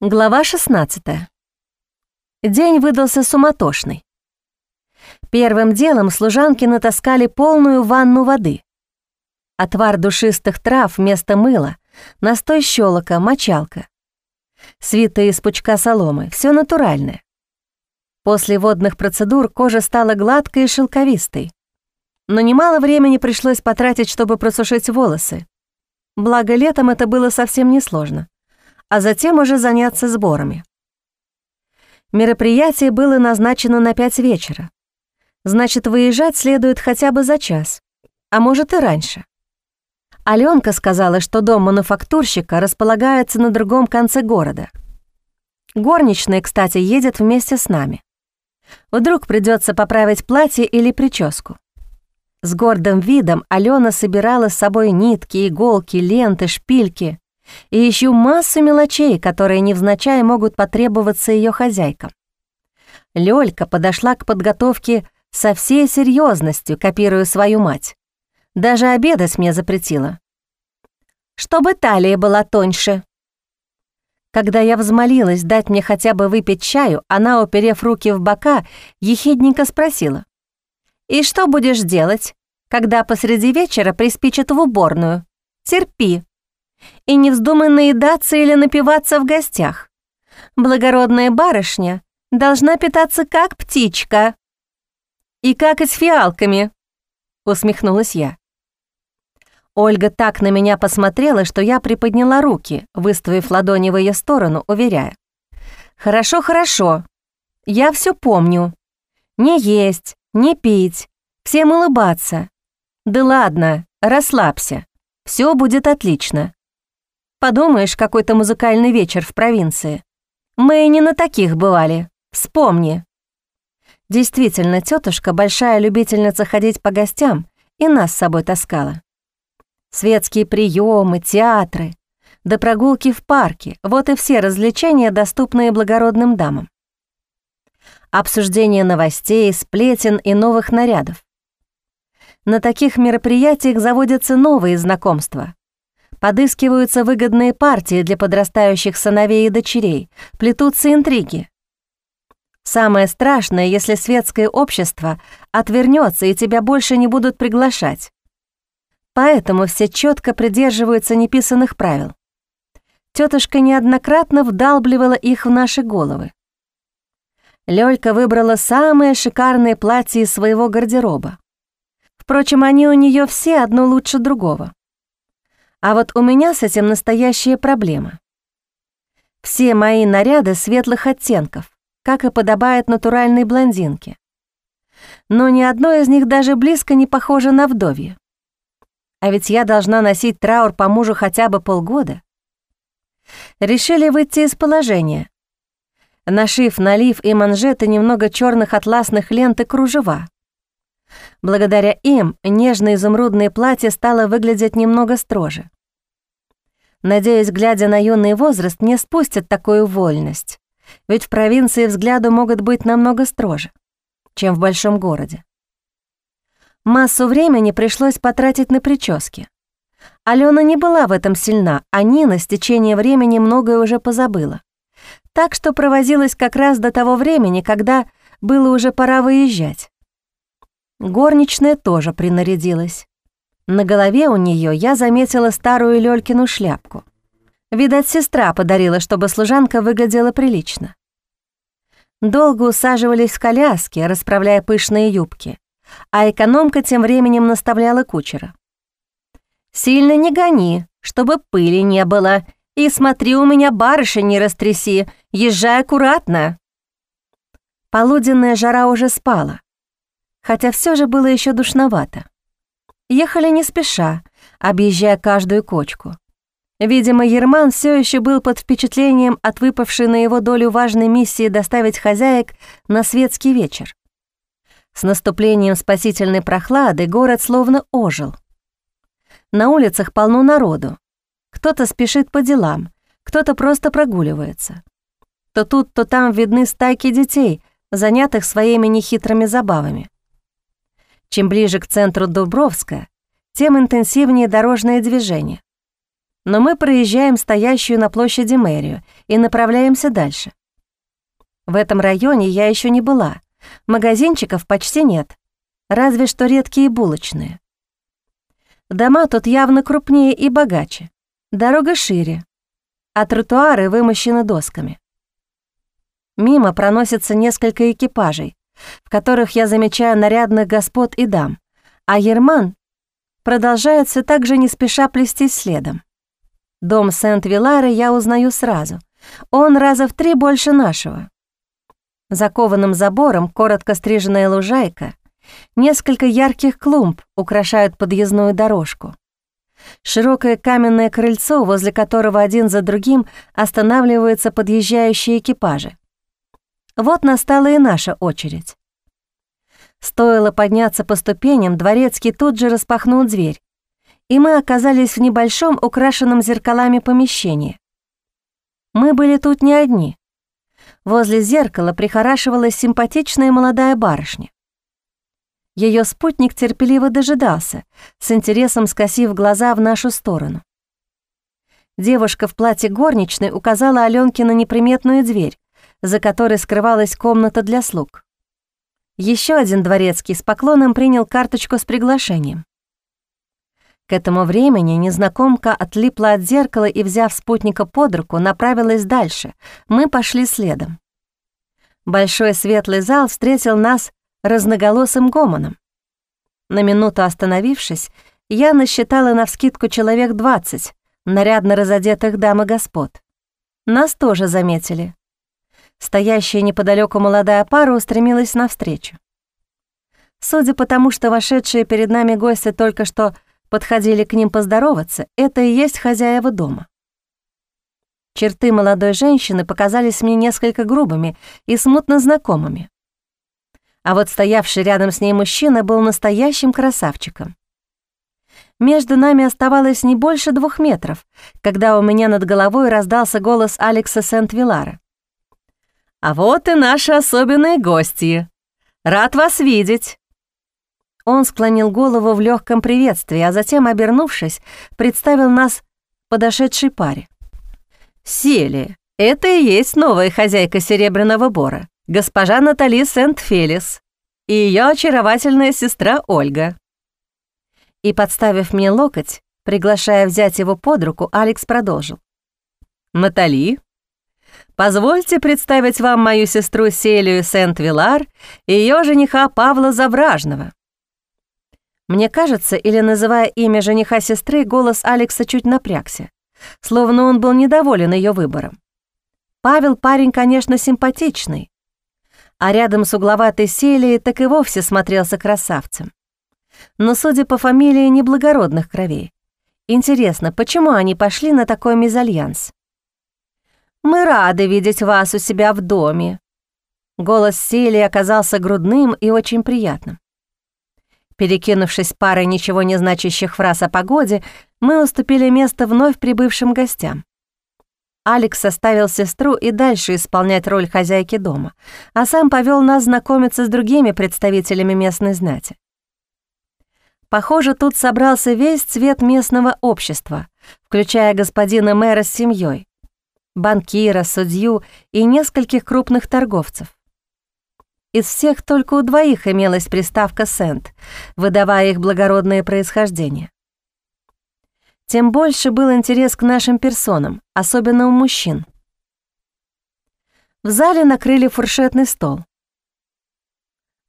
Глава 16. День выдался суматошный. Первым делом служанки натаскали полную ванну воды. Отвар душистых трав вместо мыла, настой щелока, мочалка. Свита из пучка соломы, все натуральное. После водных процедур кожа стала гладкой и шелковистой. Но немало времени пришлось потратить, чтобы просушить волосы. Благо, летом это было совсем несложно а затем уже заняться сборами. Мероприятие было назначено на пять вечера. Значит, выезжать следует хотя бы за час, а может и раньше. Алёнка сказала, что дом мануфактурщика располагается на другом конце города. Горничная, кстати, едет вместе с нами. Вдруг придется поправить платье или прическу. С гордым видом Алена собирала с собой нитки, иголки, ленты, шпильки и еще массу мелочей, которые невзначай могут потребоваться ее хозяйкам. Лёлька подошла к подготовке со всей серьезностью, копируя свою мать. Даже обедать мне запретила. «Чтобы талия была тоньше». Когда я взмолилась дать мне хотя бы выпить чаю, она, уперев руки в бока, ехидненько спросила. «И что будешь делать, когда посреди вечера приспичат в уборную? Терпи, и не вздумай наедаться или напиваться в гостях. Благородная барышня должна питаться как птичка. И как и с фиалками, усмехнулась я. Ольга так на меня посмотрела, что я приподняла руки, выставив ладони в ее сторону, уверяя. «Хорошо, хорошо. Я все помню. Не есть, не пить, всем улыбаться. Да ладно, расслабься. Все будет отлично. Подумаешь, какой-то музыкальный вечер в провинции. Мы и не на таких бывали. Вспомни. Действительно, тетушка большая любительница ходить по гостям и нас с собой таскала. Светские приемы, театры, да прогулки в парке — вот и все развлечения, доступные благородным дамам. Обсуждение новостей, сплетен и новых нарядов. На таких мероприятиях заводятся новые знакомства, Подыскиваются выгодные партии для подрастающих сыновей и дочерей, плетутся интриги. Самое страшное, если светское общество отвернется и тебя больше не будут приглашать. Поэтому все четко придерживаются неписанных правил. Тетушка неоднократно вдалбливала их в наши головы. Лёлька выбрала самое шикарное платье из своего гардероба. Впрочем, они у нее все одно лучше другого. А вот у меня с этим настоящая проблема. Все мои наряды светлых оттенков, как и подобает натуральной блондинке. Но ни одно из них даже близко не похоже на вдовье. А ведь я должна носить траур по мужу хотя бы полгода. Решили выйти из положения, нашив налив и манжеты немного черных атласных лент и кружева. Благодаря им нежное изумрудное платье стало выглядеть немного строже. Надеюсь, глядя на юный возраст, не спустят такую вольность, ведь в провинции взгляды могут быть намного строже, чем в большом городе. Массу времени пришлось потратить на прически. Алена не была в этом сильна, а Нина с течением времени многое уже позабыла. Так что провозилась как раз до того времени, когда было уже пора выезжать. Горничная тоже принарядилась. На голове у нее я заметила старую Лёлькину шляпку. Видать, сестра подарила, чтобы служанка выглядела прилично. Долго усаживались в коляски, расправляя пышные юбки, а экономка тем временем наставляла кучера. «Сильно не гони, чтобы пыли не было, и смотри, у меня барышень не растряси, езжай аккуратно». Полуденная жара уже спала хотя все же было еще душновато. Ехали не спеша, объезжая каждую кочку. Видимо, Ерман все еще был под впечатлением от выпавшей на его долю важной миссии доставить хозяек на светский вечер. С наступлением спасительной прохлады город словно ожил. На улицах полно народу. Кто-то спешит по делам, кто-то просто прогуливается. То тут, то там видны стайки детей, занятых своими нехитрыми забавами. Чем ближе к центру Дубровска, тем интенсивнее дорожное движение. но мы проезжаем стоящую на площади мэрию и направляемся дальше. В этом районе я еще не была. Магазинчиков почти нет, разве что редкие булочные. Дома тут явно крупнее и богаче. Дорога шире, а тротуары вымощены досками. Мимо проносятся несколько экипажей, в которых я замечаю нарядных господ и дам, а Ерман продолжает все так же не спеша плестись следом. Дом Сент-Вилары я узнаю сразу. Он раза в три больше нашего. Закованным забором коротко стриженная лужайка, несколько ярких клумб украшают подъездную дорожку. Широкое каменное крыльцо, возле которого один за другим останавливаются подъезжающие экипажи. Вот настала и наша очередь. Стоило подняться по ступеням, дворецкий тут же распахнул дверь, и мы оказались в небольшом украшенном зеркалами помещении. Мы были тут не одни. Возле зеркала прихорашивалась симпатичная молодая барышня. Ее спутник терпеливо дожидался, с интересом скосив глаза в нашу сторону. Девушка в платье горничной указала Аленке на неприметную дверь, за которой скрывалась комната для слуг. Еще один дворецкий с поклоном принял карточку с приглашением. К этому времени незнакомка отлипла от зеркала и, взяв спутника под руку, направилась дальше. Мы пошли следом. Большой светлый зал встретил нас разноголосым гомоном. На минуту остановившись, я насчитала навскидку человек двадцать нарядно разодетых дам и господ. Нас тоже заметили. Стоящая неподалеку молодая пара устремилась навстречу. Судя по тому, что вошедшие перед нами гости только что подходили к ним поздороваться, это и есть хозяева дома. Черты молодой женщины показались мне несколько грубыми и смутно знакомыми. А вот стоявший рядом с ней мужчина был настоящим красавчиком. Между нами оставалось не больше двух метров, когда у меня над головой раздался голос Алекса Сент-Вилара. «А вот и наши особенные гости. Рад вас видеть!» Он склонил голову в легком приветствии, а затем, обернувшись, представил нас подошедшей паре. «Сели, это и есть новая хозяйка Серебряного Бора, госпожа Натали Сент-Фелис и ее очаровательная сестра Ольга». И, подставив мне локоть, приглашая взять его под руку, Алекс продолжил. «Натали, Позвольте представить вам мою сестру Селию Сент-Вилар и ее жениха Павла Завражного». Мне кажется, или называя имя жениха сестры, голос Алекса чуть напрягся, словно он был недоволен ее выбором. Павел парень, конечно, симпатичный, а рядом с угловатой Селией так и вовсе смотрелся красавцем. Но, судя по фамилии, неблагородных кровей. Интересно, почему они пошли на такой мезальянс? Мы рады видеть вас у себя в доме». Голос Селии оказался грудным и очень приятным. Перекинувшись парой ничего не значащих фраз о погоде, мы уступили место вновь прибывшим гостям. Алекс оставил сестру и дальше исполнять роль хозяйки дома, а сам повел нас знакомиться с другими представителями местной знати. Похоже, тут собрался весь цвет местного общества, включая господина мэра с семьей, банкира, судью и нескольких крупных торговцев. Из всех только у двоих имелась приставка «сент», выдавая их благородное происхождение. Тем больше был интерес к нашим персонам, особенно у мужчин. В зале накрыли фуршетный стол.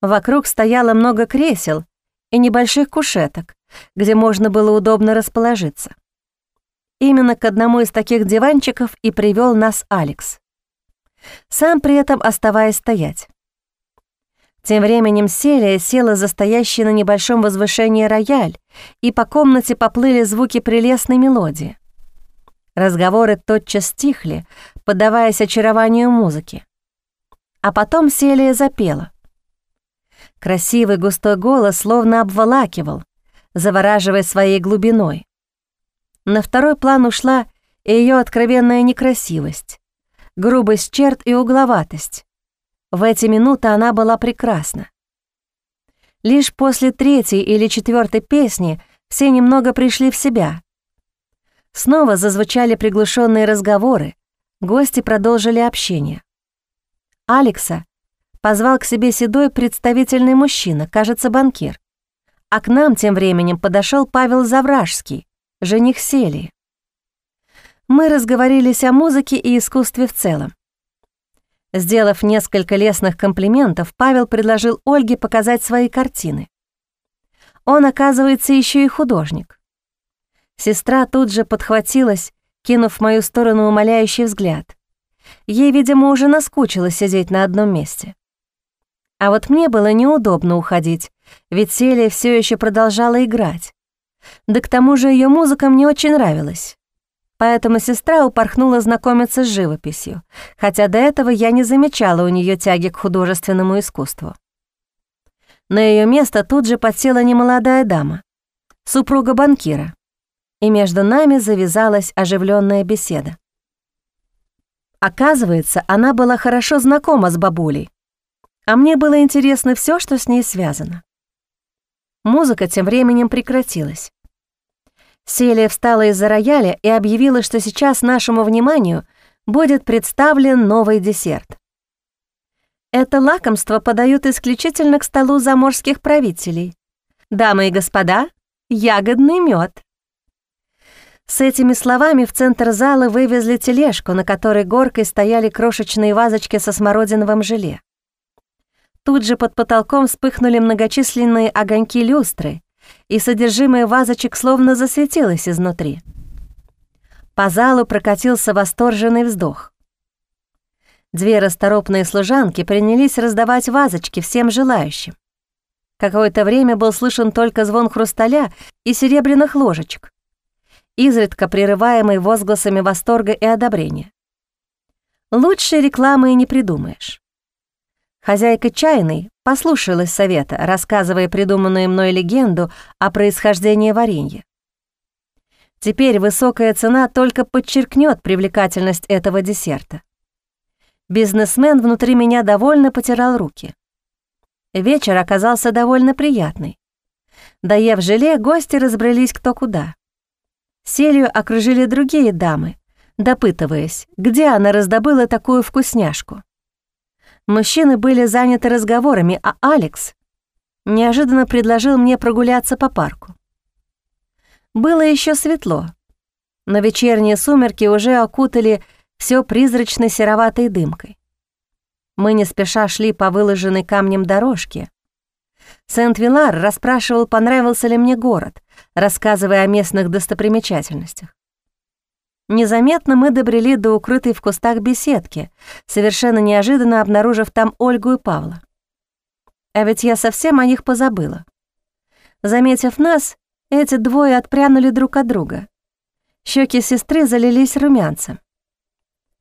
Вокруг стояло много кресел и небольших кушеток, где можно было удобно расположиться. Именно к одному из таких диванчиков и привел нас Алекс. Сам при этом оставаясь стоять. Тем временем Селия села за стоящий на небольшом возвышении рояль, и по комнате поплыли звуки прелестной мелодии. Разговоры тотчас стихли, поддаваясь очарованию музыки. А потом Селия запела. Красивый густой голос словно обволакивал, завораживая своей глубиной. На второй план ушла ее откровенная некрасивость, грубость черт и угловатость. В эти минуты она была прекрасна. Лишь после третьей или четвертой песни все немного пришли в себя. Снова зазвучали приглушенные разговоры, гости продолжили общение. Алекса позвал к себе седой представительный мужчина, кажется, банкир. А к нам тем временем подошел Павел Завражский, жених Селии. Мы разговорились о музыке и искусстве в целом. Сделав несколько лестных комплиментов, Павел предложил Ольге показать свои картины. Он, оказывается, еще и художник. Сестра тут же подхватилась, кинув в мою сторону умоляющий взгляд. Ей, видимо, уже наскучило сидеть на одном месте. А вот мне было неудобно уходить, ведь Селия все еще продолжала играть. Да к тому же ее музыка мне очень нравилась. Поэтому сестра упорхнула знакомиться с живописью, хотя до этого я не замечала у нее тяги к художественному искусству. На ее место тут же подсела немолодая дама, супруга банкира, и между нами завязалась оживленная беседа. Оказывается, она была хорошо знакома с бабулей, а мне было интересно все, что с ней связано. Музыка тем временем прекратилась. Селия встала из-за рояля и объявила, что сейчас нашему вниманию будет представлен новый десерт. Это лакомство подают исключительно к столу заморских правителей. Дамы и господа, ягодный мед. С этими словами в центр зала вывезли тележку, на которой горкой стояли крошечные вазочки со смородиновым желе. Тут же под потолком вспыхнули многочисленные огоньки люстры, и содержимое вазочек словно засветилось изнутри. По залу прокатился восторженный вздох. Две расторопные служанки принялись раздавать вазочки всем желающим. Какое-то время был слышен только звон хрусталя и серебряных ложечек изредка прерываемый возгласами восторга и одобрения. Лучшей рекламы и не придумаешь. Хозяйка чайной послушалась совета, рассказывая придуманную мной легенду о происхождении варенья. Теперь высокая цена только подчеркнет привлекательность этого десерта. Бизнесмен внутри меня довольно потирал руки. Вечер оказался довольно приятный. Доев желе, гости разбрелись кто куда. Селью окружили другие дамы, допытываясь, где она раздобыла такую вкусняшку. Мужчины были заняты разговорами, а Алекс неожиданно предложил мне прогуляться по парку. Было еще светло, но вечерние сумерки уже окутали все призрачной сероватой дымкой. Мы не спеша шли по выложенной камнем дорожке, Сент-Вилар расспрашивал, понравился ли мне город, рассказывая о местных достопримечательностях. Незаметно мы добрели до укрытой в кустах беседки, совершенно неожиданно обнаружив там Ольгу и Павла. А ведь я совсем о них позабыла. Заметив нас, эти двое отпрянули друг от друга. Щеки сестры залились румянцем.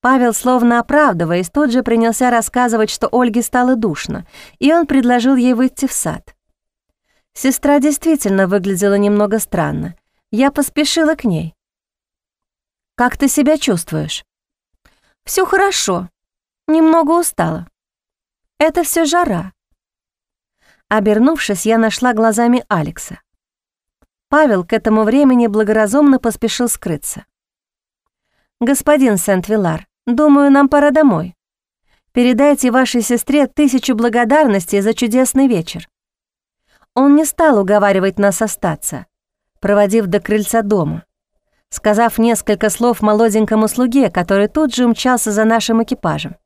Павел, словно оправдываясь, тут же принялся рассказывать, что Ольге стало душно, и он предложил ей выйти в сад. Сестра действительно выглядела немного странно. Я поспешила к ней. «Как ты себя чувствуешь?» Все хорошо. Немного устала. Это все жара». Обернувшись, я нашла глазами Алекса. Павел к этому времени благоразумно поспешил скрыться. «Господин Сент-Вилар, Думаю, нам пора домой. Передайте вашей сестре тысячу благодарностей за чудесный вечер. Он не стал уговаривать нас остаться, проводив до крыльца дома, сказав несколько слов молоденькому слуге, который тут же умчался за нашим экипажем.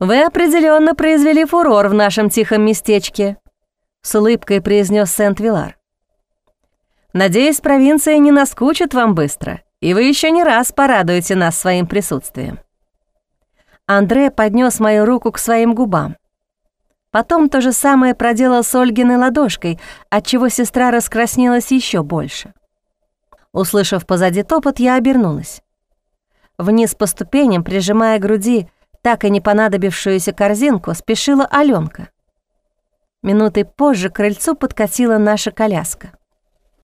«Вы определенно произвели фурор в нашем тихом местечке», — с улыбкой произнес Сент-Вилар. «Надеюсь, провинция не наскучит вам быстро, и вы еще не раз порадуете нас своим присутствием». Андре поднес мою руку к своим губам. Потом то же самое проделал с Ольгиной ладошкой, отчего сестра раскраснелась еще больше. Услышав позади топот, я обернулась. Вниз по ступеням, прижимая к груди так и не понадобившуюся корзинку, спешила Алёнка. Минуты позже к крыльцу подкатила наша коляска.